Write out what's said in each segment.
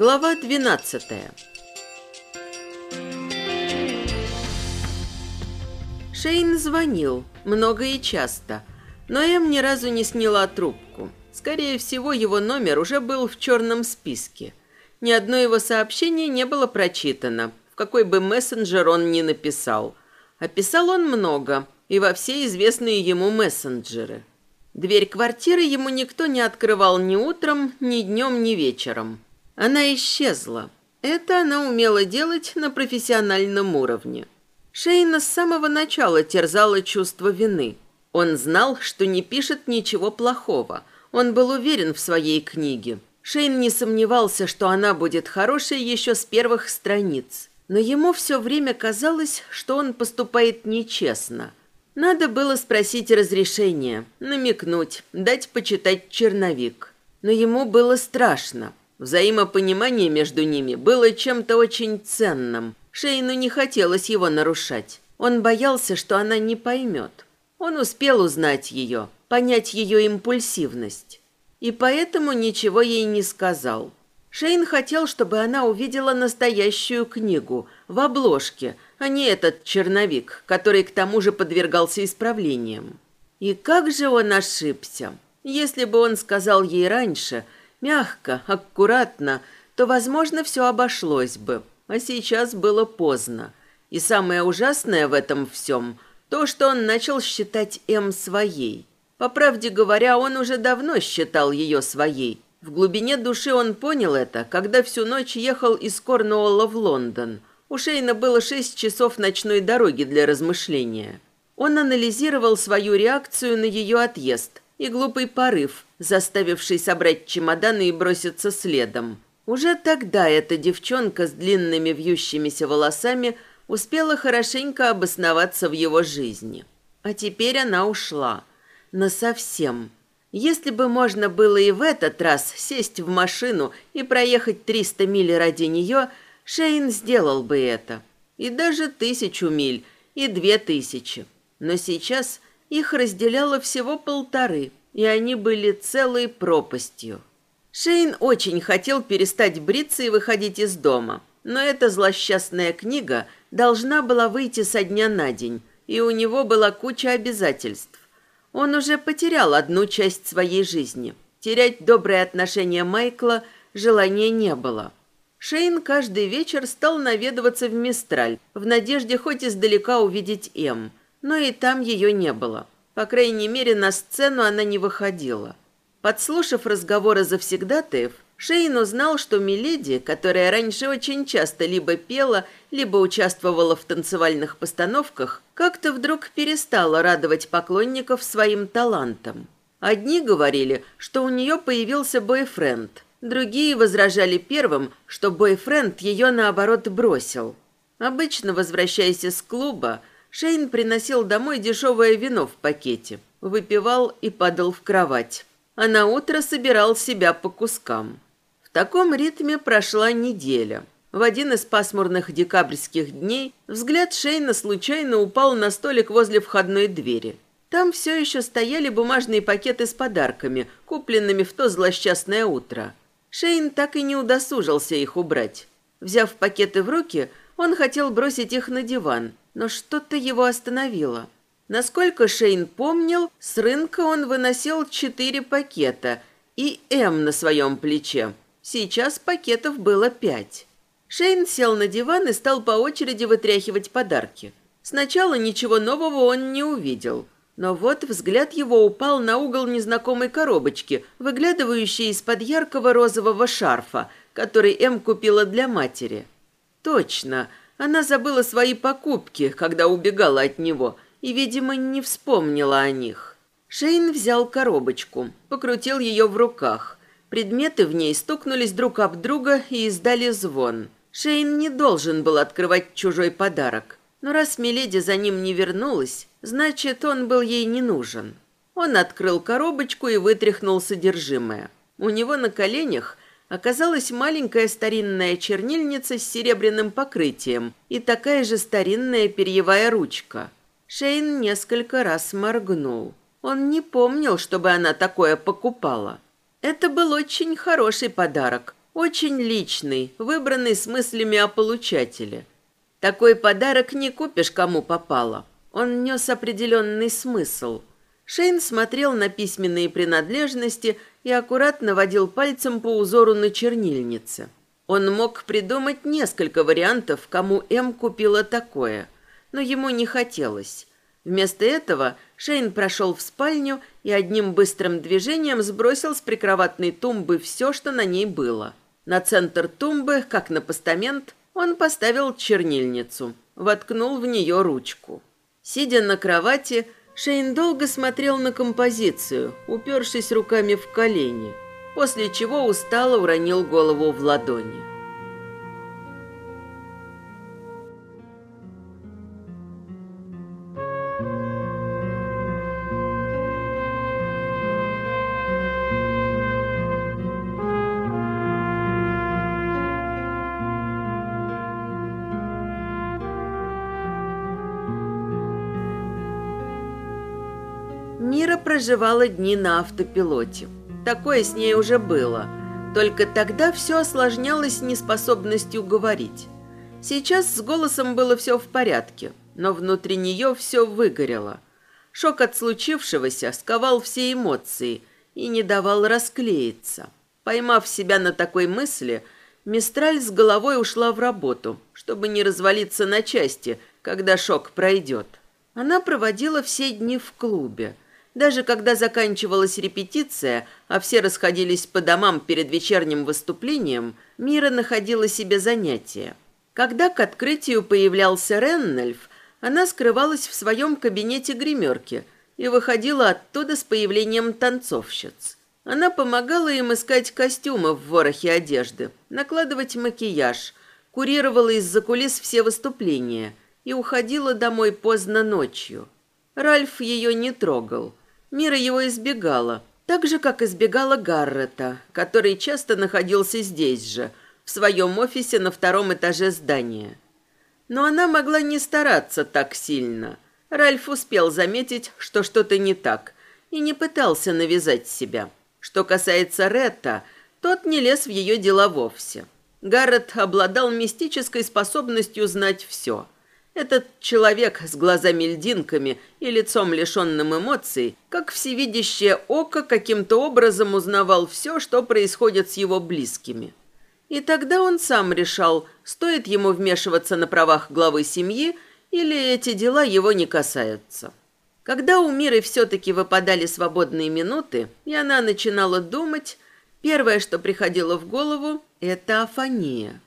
Глава 12 Шейн звонил, много и часто, но Эм ни разу не сняла трубку. Скорее всего, его номер уже был в черном списке. Ни одно его сообщение не было прочитано, в какой бы мессенджер он ни написал. Описал он много, и во все известные ему мессенджеры. Дверь квартиры ему никто не открывал ни утром, ни днем, ни вечером. Она исчезла. Это она умела делать на профессиональном уровне. Шейна с самого начала терзала чувство вины. Он знал, что не пишет ничего плохого. Он был уверен в своей книге. Шейн не сомневался, что она будет хорошей еще с первых страниц. Но ему все время казалось, что он поступает нечестно. Надо было спросить разрешения, намекнуть, дать почитать черновик. Но ему было страшно. Взаимопонимание между ними было чем-то очень ценным. Шейну не хотелось его нарушать. Он боялся, что она не поймет. Он успел узнать ее, понять ее импульсивность. И поэтому ничего ей не сказал. Шейн хотел, чтобы она увидела настоящую книгу в обложке, а не этот черновик, который к тому же подвергался исправлениям. И как же он ошибся. Если бы он сказал ей раньше, мягко, аккуратно, то, возможно, все обошлось бы. А сейчас было поздно. И самое ужасное в этом всем – то, что он начал считать М своей. По правде говоря, он уже давно считал ее своей. В глубине души он понял это, когда всю ночь ехал из Корнуолла в Лондон. У Шейна было шесть часов ночной дороги для размышления. Он анализировал свою реакцию на ее отъезд и глупый порыв, заставивший собрать чемоданы и броситься следом. Уже тогда эта девчонка с длинными вьющимися волосами успела хорошенько обосноваться в его жизни. А теперь она ушла. Насовсем. Если бы можно было и в этот раз сесть в машину и проехать 300 миль ради нее, Шейн сделал бы это. И даже тысячу миль, и две тысячи. Но сейчас их разделяло всего полторы, и они были целой пропастью. Шейн очень хотел перестать бриться и выходить из дома, но эта злосчастная книга должна была выйти со дня на день, и у него была куча обязательств. Он уже потерял одну часть своей жизни. Терять добрые отношения Майкла желания не было. Шейн каждый вечер стал наведываться в Мистраль, в надежде хоть издалека увидеть М, но и там ее не было. По крайней мере, на сцену она не выходила. Подслушав разговоры завсегдатаев, Шейн узнал, что Миледи, которая раньше очень часто либо пела, либо участвовала в танцевальных постановках, как-то вдруг перестала радовать поклонников своим талантом. Одни говорили, что у нее появился бойфренд, другие возражали первым, что бойфренд ее наоборот бросил. Обычно, возвращаясь из клуба, Шейн приносил домой дешевое вино в пакете, выпивал и падал в кровать а на утро собирал себя по кускам. В таком ритме прошла неделя. В один из пасмурных декабрьских дней взгляд Шейна случайно упал на столик возле входной двери. Там все еще стояли бумажные пакеты с подарками, купленными в то злосчастное утро. Шейн так и не удосужился их убрать. Взяв пакеты в руки, он хотел бросить их на диван, но что-то его остановило – Насколько Шейн помнил, с рынка он выносил четыре пакета и М на своем плече. Сейчас пакетов было пять. Шейн сел на диван и стал по очереди вытряхивать подарки. Сначала ничего нового он не увидел. Но вот взгляд его упал на угол незнакомой коробочки, выглядывающей из-под яркого розового шарфа, который М купила для матери. Точно, она забыла свои покупки, когда убегала от него – и, видимо, не вспомнила о них. Шейн взял коробочку, покрутил ее в руках. Предметы в ней стукнулись друг об друга и издали звон. Шейн не должен был открывать чужой подарок. Но раз Миледи за ним не вернулась, значит, он был ей не нужен. Он открыл коробочку и вытряхнул содержимое. У него на коленях оказалась маленькая старинная чернильница с серебряным покрытием и такая же старинная перьевая ручка – Шейн несколько раз моргнул. Он не помнил, чтобы она такое покупала. Это был очень хороший подарок, Очень личный, выбранный с мыслями о получателе. Такой подарок не купишь кому попало. Он нес определенный смысл. Шейн смотрел на письменные принадлежности и аккуратно водил пальцем по узору на чернильнице. Он мог придумать несколько вариантов, кому М купила такое, но ему не хотелось. Вместо этого Шейн прошел в спальню и одним быстрым движением сбросил с прикроватной тумбы все, что на ней было. На центр тумбы, как на постамент, он поставил чернильницу, воткнул в нее ручку. Сидя на кровати, Шейн долго смотрел на композицию, упершись руками в колени, после чего устало уронил голову в ладони. Проживала дни на автопилоте. Такое с ней уже было. Только тогда все осложнялось неспособностью говорить. Сейчас с голосом было все в порядке, но внутри нее все выгорело. Шок от случившегося сковал все эмоции и не давал расклеиться. Поймав себя на такой мысли, Мистраль с головой ушла в работу, чтобы не развалиться на части, когда шок пройдет. Она проводила все дни в клубе – даже когда заканчивалась репетиция, а все расходились по домам перед вечерним выступлением, Мира находила себе занятия. Когда к открытию появлялся Реннельф, она скрывалась в своем кабинете гримерки и выходила оттуда с появлением танцовщиц. Она помогала им искать костюмы в ворохе одежды, накладывать макияж, курировала из-за кулис все выступления и уходила домой поздно ночью. Ральф ее не трогал. Мира его избегала, так же, как избегала Гаррета, который часто находился здесь же, в своем офисе на втором этаже здания. Но она могла не стараться так сильно. Ральф успел заметить, что что-то не так, и не пытался навязать себя. Что касается Ретта, тот не лез в ее дела вовсе. Гаррет обладал мистической способностью знать все – этот человек с глазами-льдинками и лицом лишенным эмоций, как всевидящее око, каким-то образом узнавал все, что происходит с его близкими. И тогда он сам решал, стоит ему вмешиваться на правах главы семьи или эти дела его не касаются. Когда у Миры все-таки выпадали свободные минуты, и она начинала думать, первое, что приходило в голову, это афония.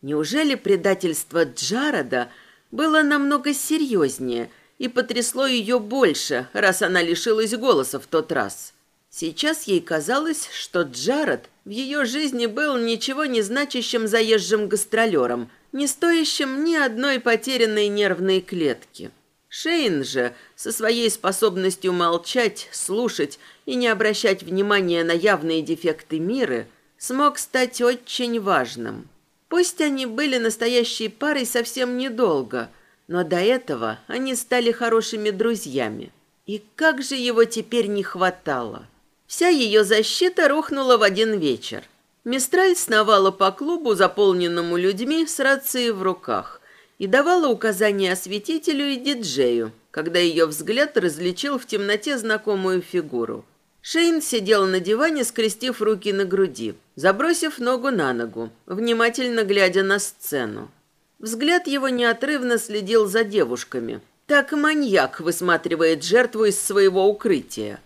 Неужели предательство Джарода – было намного серьезнее и потрясло ее больше, раз она лишилась голоса в тот раз. Сейчас ей казалось, что Джаред в ее жизни был ничего не значащим заезжим гастролером, не стоящим ни одной потерянной нервной клетки. Шейн же, со своей способностью молчать, слушать и не обращать внимания на явные дефекты мира, смог стать очень важным. Пусть они были настоящей парой совсем недолго, но до этого они стали хорошими друзьями. И как же его теперь не хватало. Вся ее защита рухнула в один вечер. Мистраль сновала по клубу, заполненному людьми, с рацией в руках, и давала указания осветителю и диджею, когда ее взгляд различил в темноте знакомую фигуру. Шейн сидел на диване, скрестив руки на груди, забросив ногу на ногу, внимательно глядя на сцену. Взгляд его неотрывно следил за девушками. Так маньяк высматривает жертву из своего укрытия.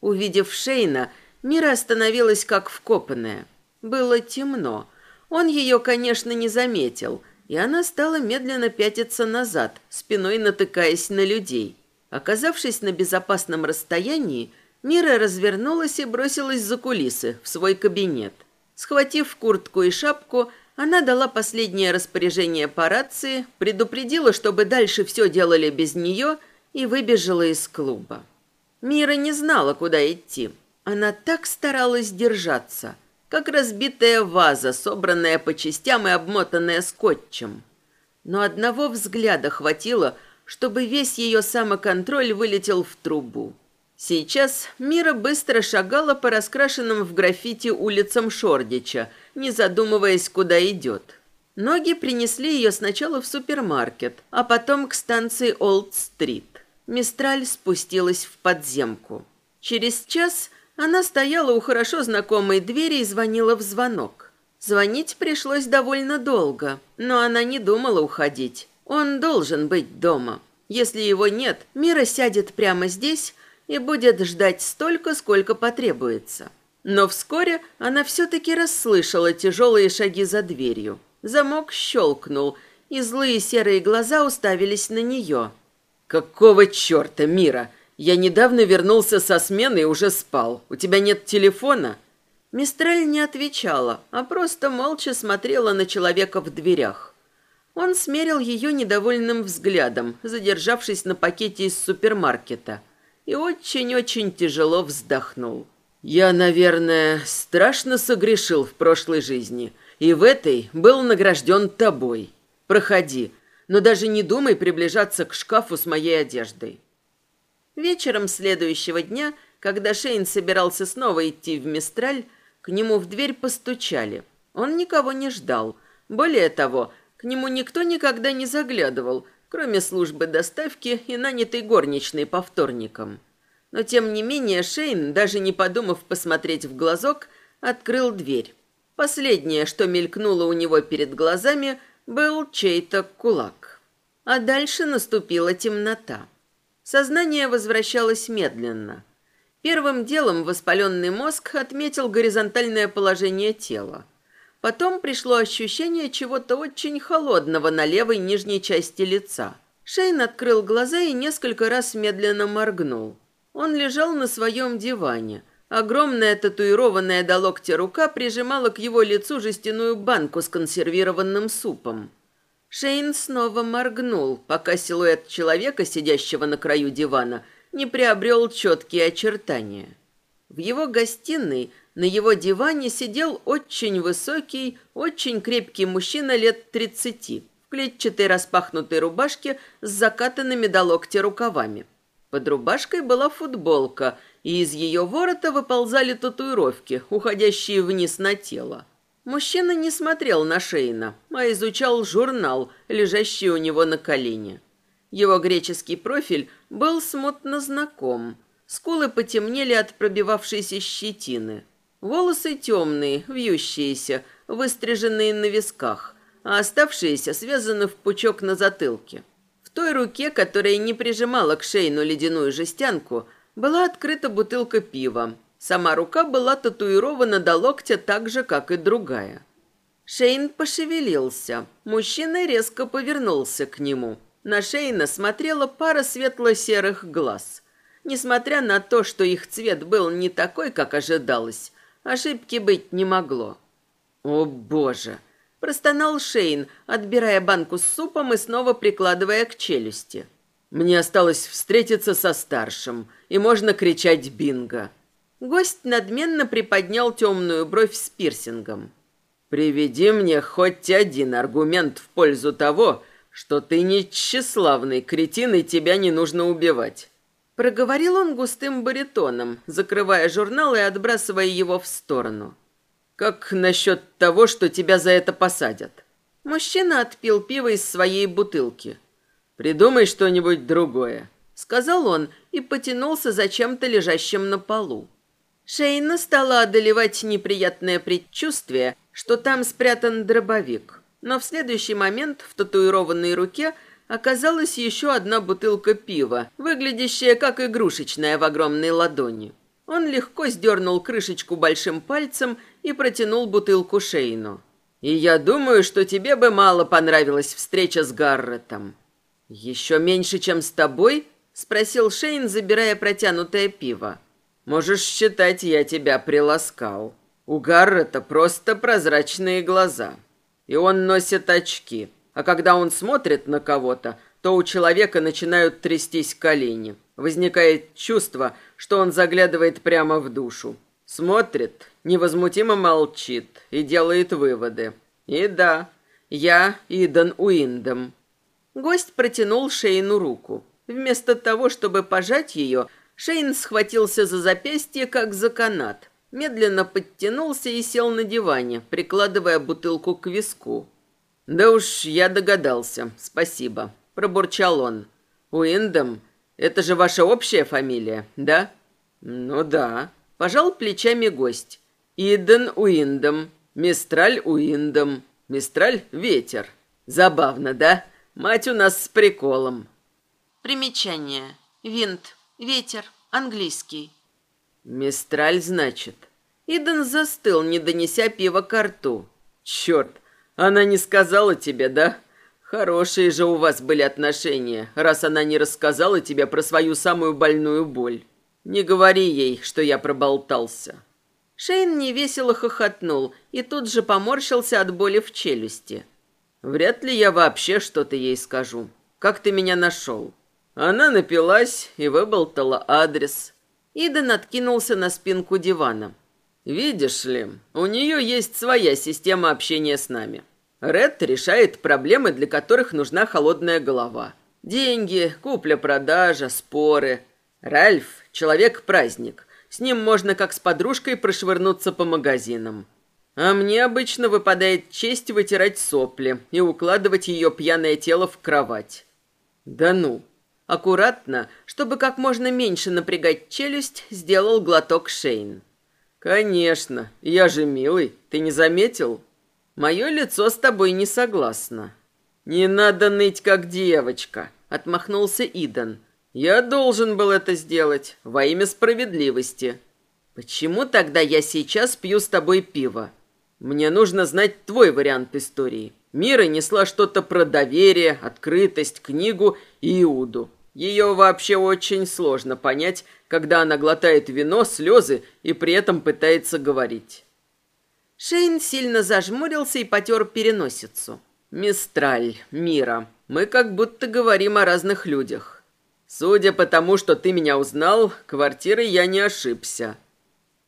Увидев Шейна, Мира остановилась как вкопанная. Было темно. Он ее, конечно, не заметил, и она стала медленно пятиться назад, спиной натыкаясь на людей. Оказавшись на безопасном расстоянии, Мира развернулась и бросилась за кулисы, в свой кабинет. Схватив куртку и шапку, она дала последнее распоряжение по рации, предупредила, чтобы дальше все делали без нее, и выбежала из клуба. Мира не знала, куда идти. Она так старалась держаться, как разбитая ваза, собранная по частям и обмотанная скотчем. Но одного взгляда хватило, чтобы весь ее самоконтроль вылетел в трубу. Сейчас Мира быстро шагала по раскрашенным в граффити улицам Шордича, не задумываясь, куда идет. Ноги принесли ее сначала в супермаркет, а потом к станции Олд-стрит. Мистраль спустилась в подземку. Через час она стояла у хорошо знакомой двери и звонила в звонок. Звонить пришлось довольно долго, но она не думала уходить. Он должен быть дома. Если его нет, Мира сядет прямо здесь и будет ждать столько, сколько потребуется. Но вскоре она все-таки расслышала тяжелые шаги за дверью. Замок щелкнул, и злые серые глаза уставились на нее. «Какого черта, Мира? Я недавно вернулся со смены и уже спал. У тебя нет телефона?» Мистраль не отвечала, а просто молча смотрела на человека в дверях. Он смерил ее недовольным взглядом, задержавшись на пакете из супермаркета, и очень-очень тяжело вздохнул. «Я, наверное, страшно согрешил в прошлой жизни», и в этой был награжден тобой. Проходи, но даже не думай приближаться к шкафу с моей одеждой». Вечером следующего дня, когда Шейн собирался снова идти в Мистраль, к нему в дверь постучали. Он никого не ждал. Более того, к нему никто никогда не заглядывал, кроме службы доставки и нанятой горничной по вторникам. Но тем не менее Шейн, даже не подумав посмотреть в глазок, открыл дверь. Последнее, что мелькнуло у него перед глазами, был чей-то кулак. А дальше наступила темнота. Сознание возвращалось медленно. Первым делом воспаленный мозг отметил горизонтальное положение тела. Потом пришло ощущение чего-то очень холодного на левой нижней части лица. Шейн открыл глаза и несколько раз медленно моргнул. Он лежал на своем диване – Огромная татуированная до локтя рука прижимала к его лицу жестяную банку с консервированным супом. Шейн снова моргнул, пока силуэт человека, сидящего на краю дивана, не приобрел четкие очертания. В его гостиной на его диване сидел очень высокий, очень крепкий мужчина лет тридцати в клетчатой распахнутой рубашке с закатанными до локтя рукавами. Под рубашкой была футболка – и из ее ворота выползали татуировки, уходящие вниз на тело. Мужчина не смотрел на Шейна, а изучал журнал, лежащий у него на колене. Его греческий профиль был смутно знаком. Скулы потемнели от пробивавшейся щетины. Волосы темные, вьющиеся, выстриженные на висках, а оставшиеся связаны в пучок на затылке. В той руке, которая не прижимала к Шейну ледяную жестянку, была открыта бутылка пива. Сама рука была татуирована до локтя так же, как и другая. Шейн пошевелился. Мужчина резко повернулся к нему. На Шейна смотрела пара светло-серых глаз. Несмотря на то, что их цвет был не такой, как ожидалось, ошибки быть не могло. «О, боже!» – простонал Шейн, отбирая банку с супом и снова прикладывая к челюсти. Мне осталось встретиться со старшим, и можно кричать «бинго». Гость надменно приподнял темную бровь с пирсингом. «Приведи мне хоть один аргумент в пользу того, что ты не тщеславный кретин, и тебя не нужно убивать». Проговорил он густым баритоном, закрывая журнал и отбрасывая его в сторону. «Как насчет того, что тебя за это посадят?» Мужчина отпил пиво из своей бутылки – «Придумай что-нибудь другое», — сказал он и потянулся за чем-то лежащим на полу. Шейна стала одолевать неприятное предчувствие, что там спрятан дробовик. Но в следующий момент в татуированной руке оказалась еще одна бутылка пива, выглядящая как игрушечная в огромной ладони. Он легко сдернул крышечку большим пальцем и протянул бутылку Шейну. «И я думаю, что тебе бы мало понравилась встреча с Гарретом». «Еще меньше, чем с тобой?» – спросил Шейн, забирая протянутое пиво. «Можешь считать, я тебя приласкал. У Гаррета просто прозрачные глаза. И он носит очки. А когда он смотрит на кого-то, то у человека начинают трястись колени. Возникает чувство, что он заглядывает прямо в душу. Смотрит, невозмутимо молчит и делает выводы. И да, я Идан Уиндом. Гость протянул Шейну руку. Вместо того, чтобы пожать ее, Шейн схватился за запястье, как за канат. Медленно подтянулся и сел на диване, прикладывая бутылку к виску. «Да уж, я догадался. Спасибо», – пробурчал он. «Уиндом? Это же ваша общая фамилия, да?» «Ну да», – пожал плечами гость. «Иден Уиндом, Мистраль Уиндом, Мистраль – ветер. Забавно, да? Мать у нас с приколом». Примечание. Винт. Ветер. Английский. «Мистраль, значит?» Иден застыл, не донеся пива к рту. «Черт, она не сказала тебе, да? Хорошие же у вас были отношения, раз она не рассказала тебе про свою самую больную боль. Не говори ей, что я проболтался». Шейн невесело хохотнул и тут же поморщился от боли в челюсти. «Вряд ли я вообще что-то ей скажу. Как ты меня нашел?» Она напилась и выболтала адрес. Иден откинулся на спинку дивана. Видишь ли, у нее есть своя система общения с нами. Ред решает проблемы, для которых нужна холодная голова. Деньги, купля-продажа, споры. Ральф – человек-праздник. С ним можно как с подружкой прошвырнуться по магазинам. А мне обычно выпадает честь вытирать сопли и укладывать ее пьяное тело в кровать. Да ну. Аккуратно, чтобы как можно меньше напрягать челюсть, сделал глоток Шейн. «Конечно, я же милый, ты не заметил? Мое лицо с тобой не согласно». «Не надо ныть, как девочка», — отмахнулся Идан. «Я должен был это сделать во имя справедливости». «Почему тогда я сейчас пью с тобой пиво? Мне нужно знать твой вариант истории». Мира несла что-то про доверие, открытость, книгу и Иуду. Ее вообще очень сложно понять, когда она глотает вино, слезы и при этом пытается говорить. Шейн сильно зажмурился и потер переносицу. «Мистраль, Мира, мы как будто говорим о разных людях. Судя по тому, что ты меня узнал, квартирой я не ошибся».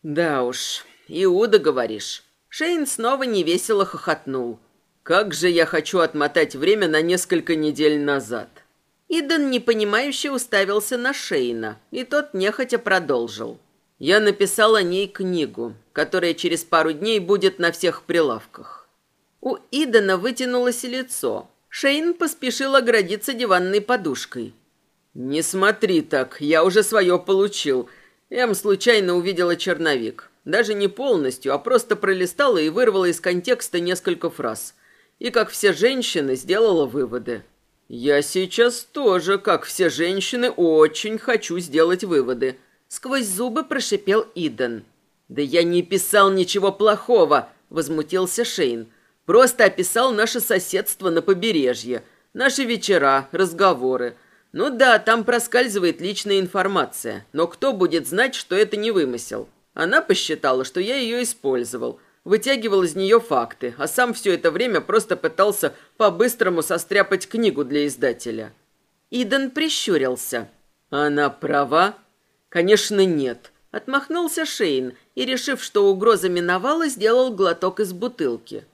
«Да уж, Иуда, говоришь». Шейн снова невесело хохотнул. «Как же я хочу отмотать время на несколько недель назад». Иден непонимающе уставился на Шейна, и тот нехотя продолжил. «Я написал о ней книгу, которая через пару дней будет на всех прилавках». У Идена вытянулось лицо. Шейн поспешил оградиться диванной подушкой. «Не смотри так, я уже свое получил. Эм случайно увидела черновик. Даже не полностью, а просто пролистала и вырвала из контекста несколько фраз. И, как все женщины, сделала выводы. «Я сейчас тоже, как все женщины, очень хочу сделать выводы», — сквозь зубы прошипел Иден. «Да я не писал ничего плохого», — возмутился Шейн. «Просто описал наше соседство на побережье, наши вечера, разговоры. Ну да, там проскальзывает личная информация, но кто будет знать, что это не вымысел? Она посчитала, что я ее использовал, вытягивал из нее факты, а сам все это время просто пытался по-быстрому состряпать книгу для издателя. Иден прищурился. «Она права?» «Конечно, нет», — отмахнулся Шейн и, решив, что угроза миновала, сделал глоток из бутылки.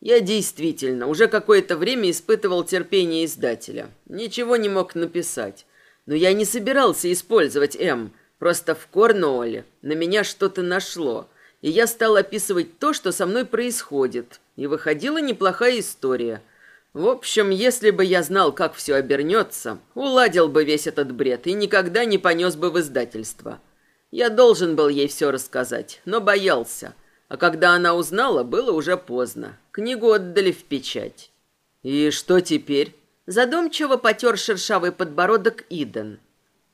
«Я действительно уже какое-то время испытывал терпение издателя. Ничего не мог написать. Но я не собирался использовать М. Просто в Корнуолле на меня что-то нашло» и я стал описывать то, что со мной происходит, и выходила неплохая история. В общем, если бы я знал, как все обернется, уладил бы весь этот бред и никогда не понес бы в издательство. Я должен был ей все рассказать, но боялся. А когда она узнала, было уже поздно. Книгу отдали в печать. «И что теперь?» Задумчиво потер шершавый подбородок Иден.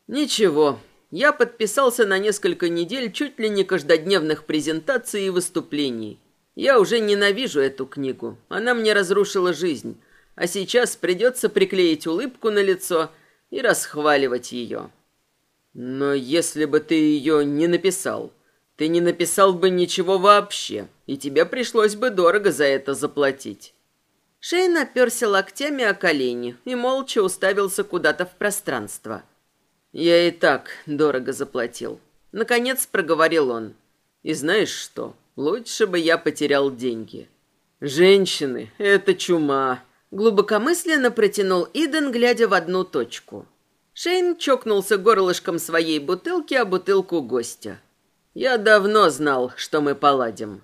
«Ничего, я подписался на несколько недель чуть ли не каждодневных презентаций и выступлений. Я уже ненавижу эту книгу. Она мне разрушила жизнь. А сейчас придется приклеить улыбку на лицо и расхваливать ее. Но если бы ты ее не написал, ты не написал бы ничего вообще, и тебе пришлось бы дорого за это заплатить. Шейн оперся локтями о колени и молча уставился куда-то в пространство – «Я и так дорого заплатил». Наконец проговорил он. «И знаешь что? Лучше бы я потерял деньги». «Женщины — это чума», — глубокомысленно протянул Иден, глядя в одну точку. Шейн чокнулся горлышком своей бутылки о бутылку гостя. «Я давно знал, что мы поладим».